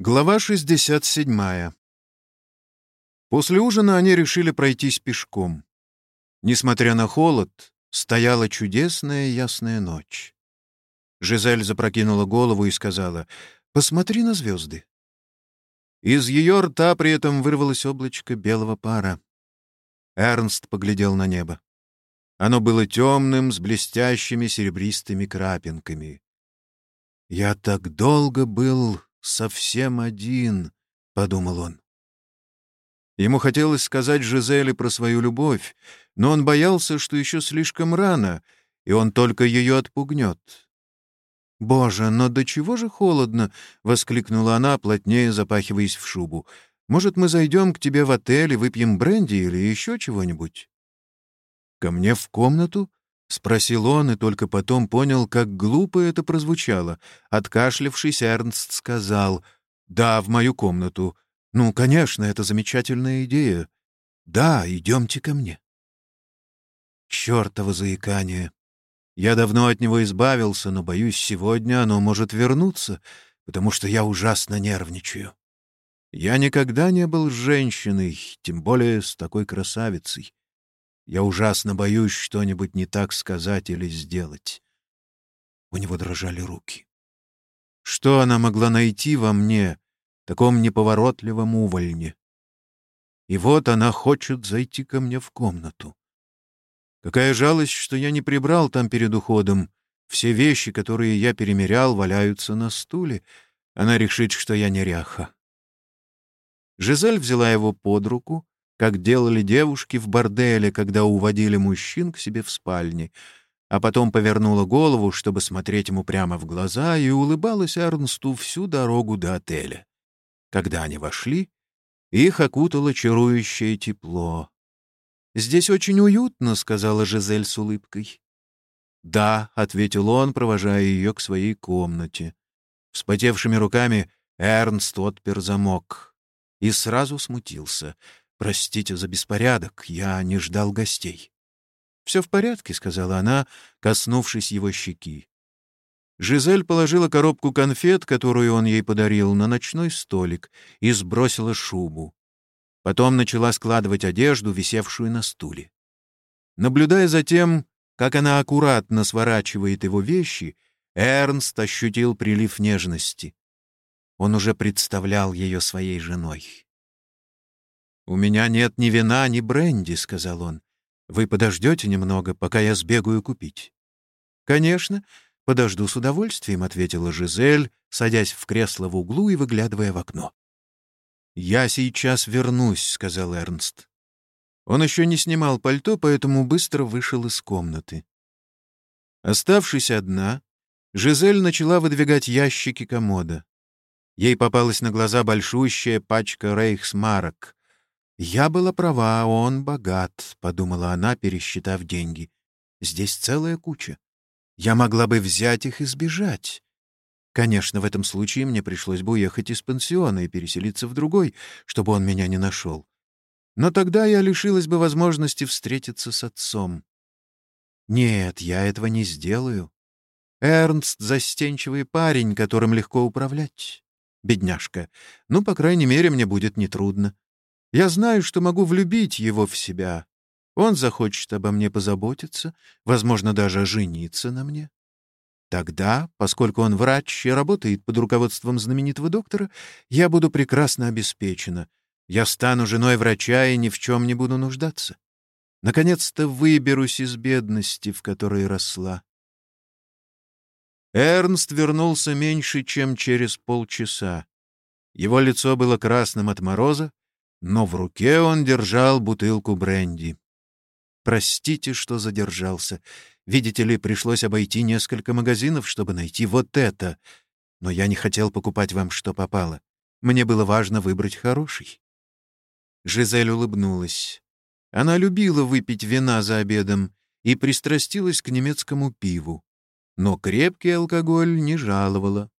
Глава 67. После ужина они решили пройтись пешком. Несмотря на холод, стояла чудесная ясная ночь. Жизель запрокинула голову и сказала, «Посмотри на звезды». Из ее рта при этом вырвалось облачко белого пара. Эрнст поглядел на небо. Оно было темным, с блестящими серебристыми крапинками. «Я так долго был совсем один», — подумал он. Ему хотелось сказать Жизели про свою любовь, но он боялся, что еще слишком рано, и он только ее отпугнет. «Боже, но до чего же холодно!» — воскликнула она, плотнее запахиваясь в шубу. «Может, мы зайдем к тебе в отель и выпьем бренди или еще чего-нибудь?» «Ко мне в комнату?» — спросил он, и только потом понял, как глупо это прозвучало. Откашлявшись, Эрнст сказал, «Да, в мою комнату. Ну, конечно, это замечательная идея. Да, идемте ко мне». Чёртово заикание. Я давно от него избавился, но, боюсь, сегодня оно может вернуться, потому что я ужасно нервничаю. Я никогда не был женщиной, тем более с такой красавицей. Я ужасно боюсь что-нибудь не так сказать или сделать. У него дрожали руки. Что она могла найти во мне, таком неповоротливом увольне? И вот она хочет зайти ко мне в комнату. Какая жалость, что я не прибрал там перед уходом. Все вещи, которые я перемерял, валяются на стуле. Она решит, что я неряха. Жизель взяла его под руку, как делали девушки в борделе, когда уводили мужчин к себе в спальне, а потом повернула голову, чтобы смотреть ему прямо в глаза, и улыбалась Эрнсту всю дорогу до отеля. Когда они вошли, их окутало чарующее тепло. «Здесь очень уютно», — сказала Жизель с улыбкой. «Да», — ответил он, провожая ее к своей комнате. Вспотевшими руками Эрнст отпер замок и сразу смутился — «Простите за беспорядок, я не ждал гостей». «Все в порядке», — сказала она, коснувшись его щеки. Жизель положила коробку конфет, которую он ей подарил, на ночной столик и сбросила шубу. Потом начала складывать одежду, висевшую на стуле. Наблюдая за тем, как она аккуратно сворачивает его вещи, Эрнст ощутил прилив нежности. Он уже представлял ее своей женой. «У меня нет ни вина, ни бренди», — сказал он. «Вы подождете немного, пока я сбегаю купить?» «Конечно, подожду с удовольствием», — ответила Жизель, садясь в кресло в углу и выглядывая в окно. «Я сейчас вернусь», — сказал Эрнст. Он еще не снимал пальто, поэтому быстро вышел из комнаты. Оставшись одна, Жизель начала выдвигать ящики комода. Ей попалась на глаза большущая пачка рейхсмарок. «Я была права, он богат», — подумала она, пересчитав деньги. «Здесь целая куча. Я могла бы взять их и сбежать. Конечно, в этом случае мне пришлось бы уехать из пансиона и переселиться в другой, чтобы он меня не нашел. Но тогда я лишилась бы возможности встретиться с отцом. Нет, я этого не сделаю. Эрнст — застенчивый парень, которым легко управлять. Бедняжка. Ну, по крайней мере, мне будет нетрудно. Я знаю, что могу влюбить его в себя. Он захочет обо мне позаботиться, возможно, даже жениться на мне. Тогда, поскольку он врач и работает под руководством знаменитого доктора, я буду прекрасно обеспечена. Я стану женой врача и ни в чем не буду нуждаться. Наконец-то выберусь из бедности, в которой росла. Эрнст вернулся меньше, чем через полчаса. Его лицо было красным от мороза, но в руке он держал бутылку бренди. «Простите, что задержался. Видите ли, пришлось обойти несколько магазинов, чтобы найти вот это. Но я не хотел покупать вам, что попало. Мне было важно выбрать хороший». Жизель улыбнулась. Она любила выпить вина за обедом и пристрастилась к немецкому пиву. Но крепкий алкоголь не жаловала.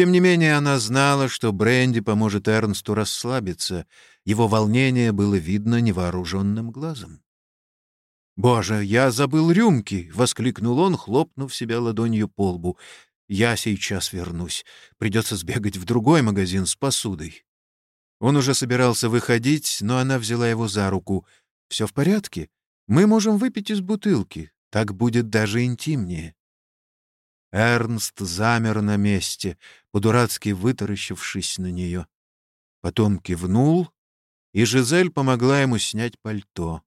Тем не менее, она знала, что бренди поможет Эрнсту расслабиться. Его волнение было видно невооруженным глазом. «Боже, я забыл рюмки!» — воскликнул он, хлопнув себя ладонью по лбу. Я сейчас вернусь. Придется сбегать в другой магазин с посудой». Он уже собирался выходить, но она взяла его за руку. «Все в порядке? Мы можем выпить из бутылки. Так будет даже интимнее». Эрнст замер на месте, по-дурацки вытаращившись на нее. Потом кивнул, и Жизель помогла ему снять пальто.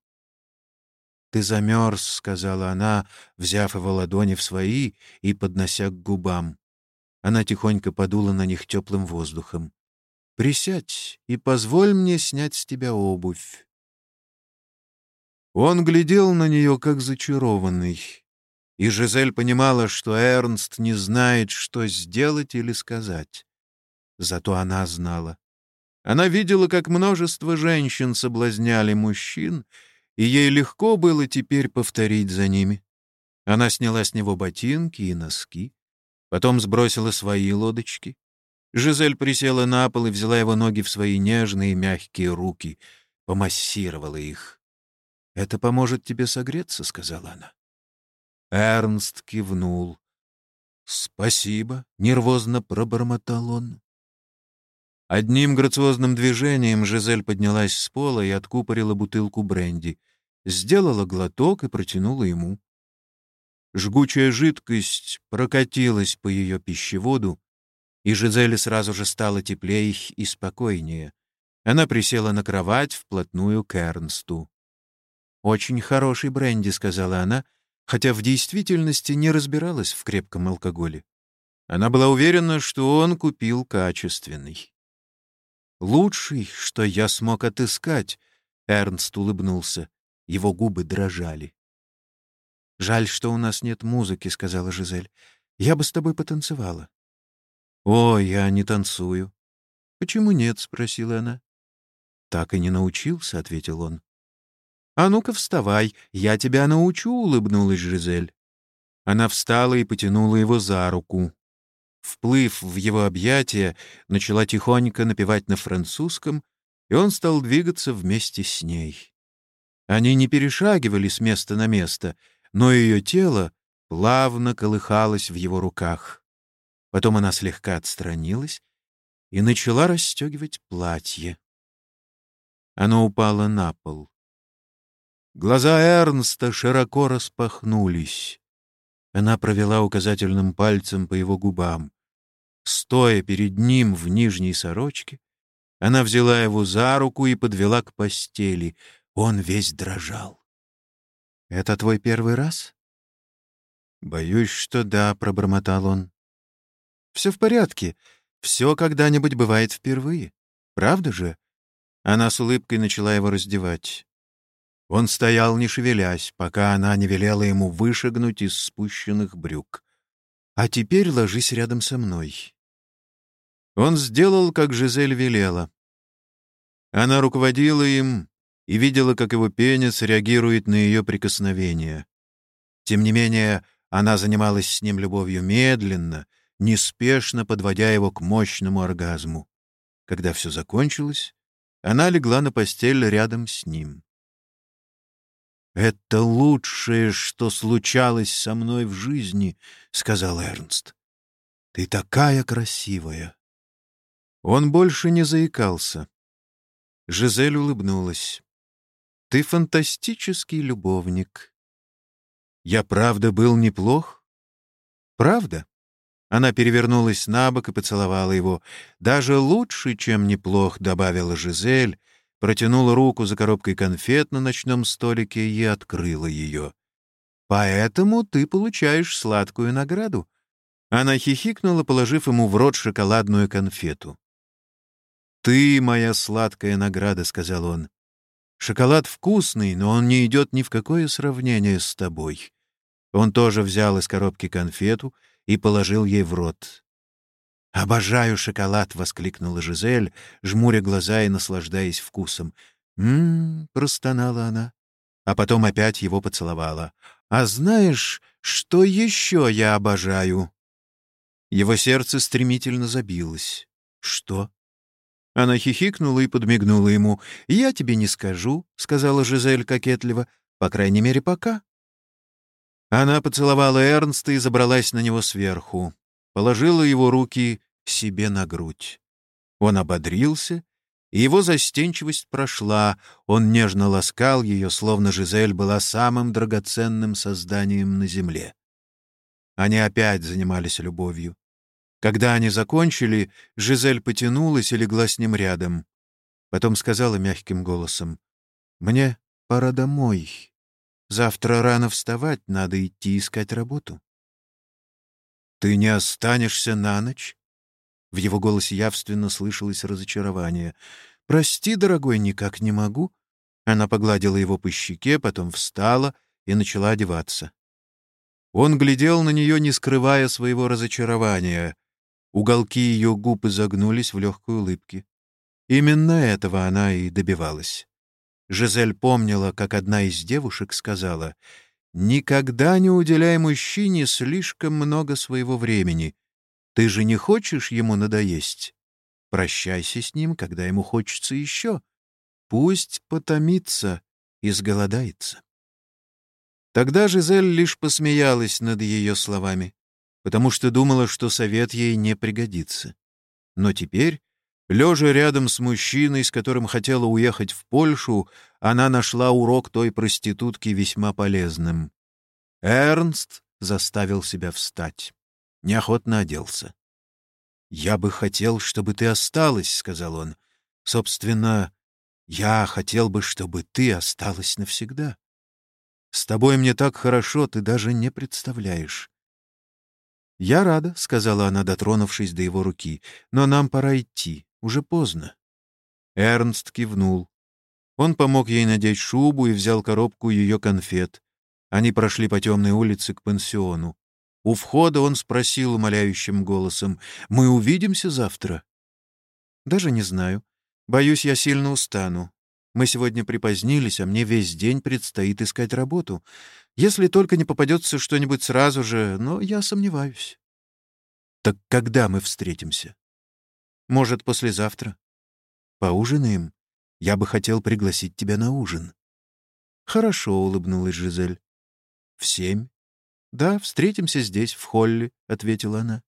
«Ты замерз», — сказала она, взяв его ладони в свои и поднося к губам. Она тихонько подула на них теплым воздухом. «Присядь и позволь мне снять с тебя обувь». Он глядел на нее, как зачарованный. И Жизель понимала, что Эрнст не знает, что сделать или сказать. Зато она знала. Она видела, как множество женщин соблазняли мужчин, и ей легко было теперь повторить за ними. Она сняла с него ботинки и носки, потом сбросила свои лодочки. Жизель присела на пол и взяла его ноги в свои нежные мягкие руки, помассировала их. «Это поможет тебе согреться», — сказала она. Эрнст кивнул. «Спасибо», — нервозно пробормотал он. Одним грациозным движением Жизель поднялась с пола и откупорила бутылку бренди, сделала глоток и протянула ему. Жгучая жидкость прокатилась по ее пищеводу, и Жизели сразу же стало теплее и спокойнее. Она присела на кровать вплотную к Эрнсту. «Очень хороший бренди», — сказала она, хотя в действительности не разбиралась в крепком алкоголе. Она была уверена, что он купил качественный. Лучший, что я смог отыскать, — Эрнст улыбнулся. Его губы дрожали. «Жаль, что у нас нет музыки», — сказала Жизель. «Я бы с тобой потанцевала». «О, я не танцую». «Почему нет?» — спросила она. «Так и не научился», — ответил он. «А ну-ка вставай, я тебя научу», — улыбнулась Жизель. Она встала и потянула его за руку вплыв в его объятия, начала тихонько напевать на французском, и он стал двигаться вместе с ней. Они не перешагивали с места на место, но ее тело плавно колыхалось в его руках. Потом она слегка отстранилась и начала расстегивать платье. Оно упало на пол. Глаза Эрнста широко распахнулись. Она провела указательным пальцем по его губам. Стоя перед ним в нижней сорочке, она взяла его за руку и подвела к постели. Он весь дрожал. «Это твой первый раз?» «Боюсь, что да», — пробормотал он. «Все в порядке. Все когда-нибудь бывает впервые. Правда же?» Она с улыбкой начала его раздевать. Он стоял, не шевелясь, пока она не велела ему вышагнуть из спущенных брюк. «А теперь ложись рядом со мной». Он сделал, как Жизель велела. Она руководила им и видела, как его пенис реагирует на ее прикосновение. Тем не менее, она занималась с ним любовью медленно, неспешно подводя его к мощному оргазму. Когда все закончилось, она легла на постель рядом с ним. «Это лучшее, что случалось со мной в жизни», — сказал Эрнст. «Ты такая красивая». Он больше не заикался. Жизель улыбнулась. «Ты фантастический любовник». «Я правда был неплох?» «Правда?» Она перевернулась на бок и поцеловала его. «Даже лучше, чем неплох», — добавила Жизель, протянула руку за коробкой конфет на ночном столике и открыла ее. «Поэтому ты получаешь сладкую награду». Она хихикнула, положив ему в рот шоколадную конфету. «Ты моя сладкая награда», — сказал он. «Шоколад вкусный, но он не идет ни в какое сравнение с тобой». Он тоже взял из коробки конфету и положил ей в рот. «Обожаю шоколад!» — воскликнула Жизель, жмуря глаза и наслаждаясь вкусом. «М-м-м!» — простонала она, а потом опять его поцеловала. «А знаешь, что еще я обожаю?» Его сердце стремительно забилось. «Что?» Она хихикнула и подмигнула ему. «Я тебе не скажу», — сказала Жизель кокетливо, — «по крайней мере, пока». Она поцеловала Эрнста и забралась на него сверху. Положила его руки себе на грудь. Он ободрился, и его застенчивость прошла, он нежно ласкал ее, словно Жизель была самым драгоценным созданием на земле. Они опять занимались любовью. Когда они закончили, Жизель потянулась и легла с ним рядом. Потом сказала мягким голосом, «Мне пора домой. Завтра рано вставать, надо идти искать работу». «Ты не останешься на ночь?» В его голосе явственно слышалось разочарование. «Прости, дорогой, никак не могу». Она погладила его по щеке, потом встала и начала одеваться. Он глядел на нее, не скрывая своего разочарования. Уголки ее губ изогнулись в легкой улыбке. Именно этого она и добивалась. Жизель помнила, как одна из девушек сказала — Никогда не уделяй мужчине слишком много своего времени. Ты же не хочешь ему надоесть? Прощайся с ним, когда ему хочется еще. Пусть потомится и сголодается. Тогда Жизель лишь посмеялась над ее словами, потому что думала, что совет ей не пригодится. Но теперь, лежа рядом с мужчиной, с которым хотела уехать в Польшу, она нашла урок той проститутки весьма полезным. Эрнст заставил себя встать. Неохотно оделся. «Я бы хотел, чтобы ты осталась», — сказал он. «Собственно, я хотел бы, чтобы ты осталась навсегда. С тобой мне так хорошо, ты даже не представляешь». «Я рада», — сказала она, дотронувшись до его руки, — «но нам пора идти, уже поздно». Эрнст кивнул. Он помог ей надеть шубу и взял коробку ее конфет. Они прошли по темной улице к пансиону. У входа он спросил умоляющим голосом, «Мы увидимся завтра?» «Даже не знаю. Боюсь, я сильно устану. Мы сегодня припозднились, а мне весь день предстоит искать работу. Если только не попадется что-нибудь сразу же, но я сомневаюсь». «Так когда мы встретимся?» «Может, послезавтра. Поужинаем?» Я бы хотел пригласить тебя на ужин». «Хорошо», — улыбнулась Жизель. «В семь?» «Да, встретимся здесь, в холле», — ответила она.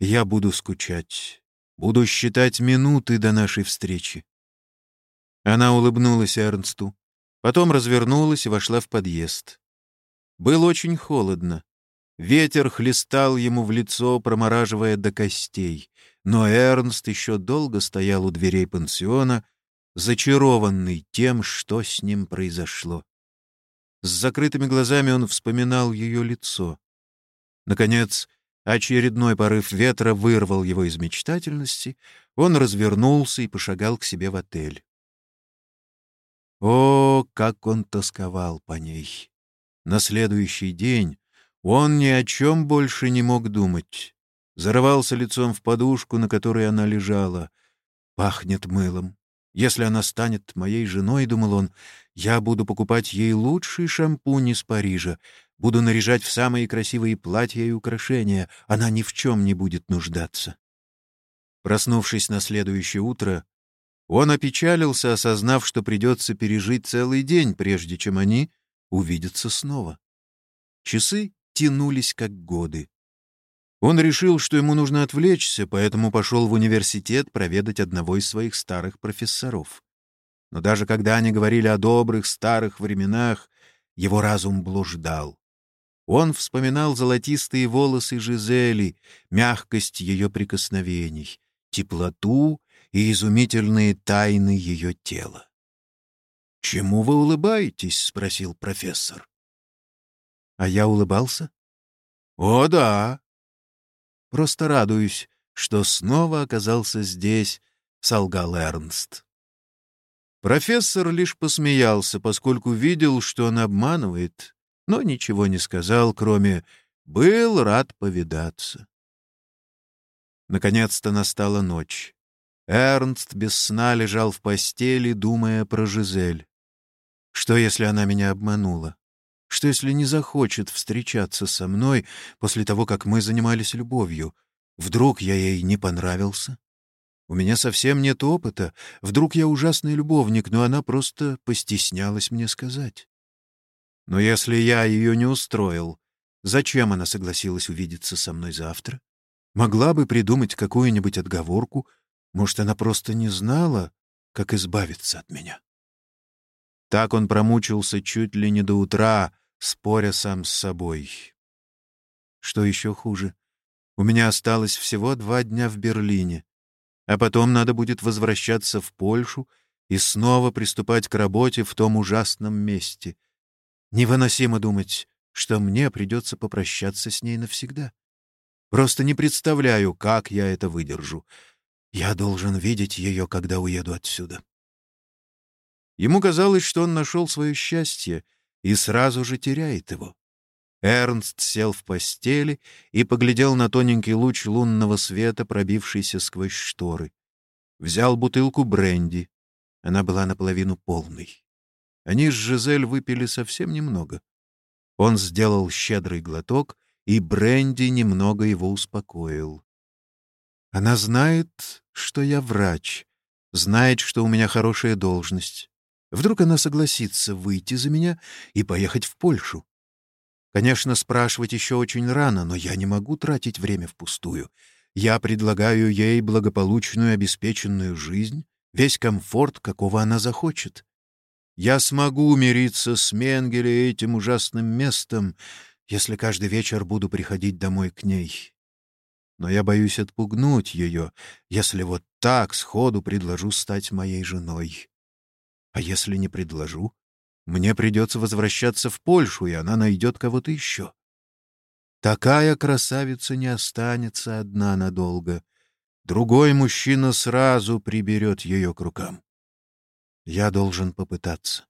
«Я буду скучать. Буду считать минуты до нашей встречи». Она улыбнулась Эрнсту, потом развернулась и вошла в подъезд. Было очень холодно. Ветер хлестал ему в лицо, промораживая до костей, но Эрнст еще долго стоял у дверей пансиона, зачарованный тем, что с ним произошло. С закрытыми глазами он вспоминал ее лицо. Наконец, очередной порыв ветра вырвал его из мечтательности, он развернулся и пошагал к себе в отель. О, как он тосковал по ней! На следующий день он ни о чем больше не мог думать. Зарывался лицом в подушку, на которой она лежала. Пахнет мылом. Если она станет моей женой, — думал он, — я буду покупать ей лучший шампунь из Парижа, буду наряжать в самые красивые платья и украшения, она ни в чем не будет нуждаться. Проснувшись на следующее утро, он опечалился, осознав, что придется пережить целый день, прежде чем они увидятся снова. Часы тянулись как годы. Он решил, что ему нужно отвлечься, поэтому пошел в университет проведать одного из своих старых профессоров. Но даже когда они говорили о добрых старых временах, его разум блуждал. Он вспоминал золотистые волосы Жизели, мягкость ее прикосновений, теплоту и изумительные тайны ее тела. «Чему вы улыбаетесь?» — спросил профессор. А я улыбался? «О, да!» Просто радуюсь, что снова оказался здесь, — солгал Эрнст. Профессор лишь посмеялся, поскольку видел, что он обманывает, но ничего не сказал, кроме «был рад повидаться». Наконец-то настала ночь. Эрнст без сна лежал в постели, думая про Жизель. Что, если она меня обманула? Что если не захочет встречаться со мной после того, как мы занимались любовью? Вдруг я ей не понравился? У меня совсем нет опыта. Вдруг я ужасный любовник, но она просто постеснялась мне сказать. Но если я ее не устроил, Зачем она согласилась увидеться со мной завтра? Могла бы придумать какую-нибудь отговорку. Может, она просто не знала, как избавиться от меня. Так он промучился чуть ли не до утра, споря сам с собой. Что еще хуже? У меня осталось всего два дня в Берлине, а потом надо будет возвращаться в Польшу и снова приступать к работе в том ужасном месте. Невыносимо думать, что мне придется попрощаться с ней навсегда. Просто не представляю, как я это выдержу. Я должен видеть ее, когда уеду отсюда. Ему казалось, что он нашел свое счастье и сразу же теряет его. Эрнст сел в постели и поглядел на тоненький луч лунного света, пробившийся сквозь шторы. Взял бутылку бренди. Она была наполовину полной. Они с Жизель выпили совсем немного. Он сделал щедрый глоток, и бренди немного его успокоил. Она знает, что я врач, знает, что у меня хорошая должность. Вдруг она согласится выйти за меня и поехать в Польшу. Конечно, спрашивать еще очень рано, но я не могу тратить время впустую. Я предлагаю ей благополучную обеспеченную жизнь, весь комфорт, какого она захочет. Я смогу умириться с Менгеле этим ужасным местом, если каждый вечер буду приходить домой к ней. Но я боюсь отпугнуть ее, если вот так сходу предложу стать моей женой. А если не предложу, мне придется возвращаться в Польшу, и она найдет кого-то еще. Такая красавица не останется одна надолго. Другой мужчина сразу приберет ее к рукам. Я должен попытаться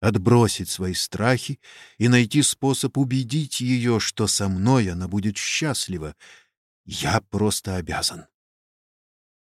отбросить свои страхи и найти способ убедить ее, что со мной она будет счастлива. Я просто обязан.